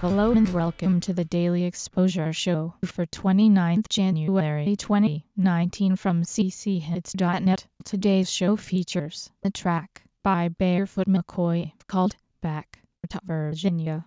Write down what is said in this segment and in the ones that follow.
Hello and welcome to the Daily Exposure Show for 29th January 2019 from cchits.net. Today's show features the track by Barefoot McCoy called Back to Virginia.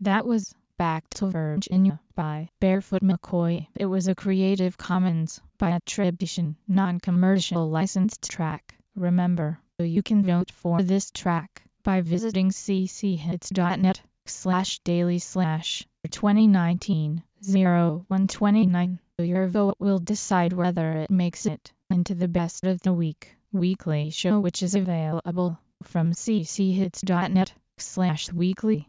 That was Back to Virginia by Barefoot McCoy. It was a Creative Commons by attribution, non-commercial licensed track. Remember, you can vote for this track by visiting cchits.net slash daily slash 2019 0129. Your vote will decide whether it makes it into the best of the week weekly show which is available from cchits.net slash weekly.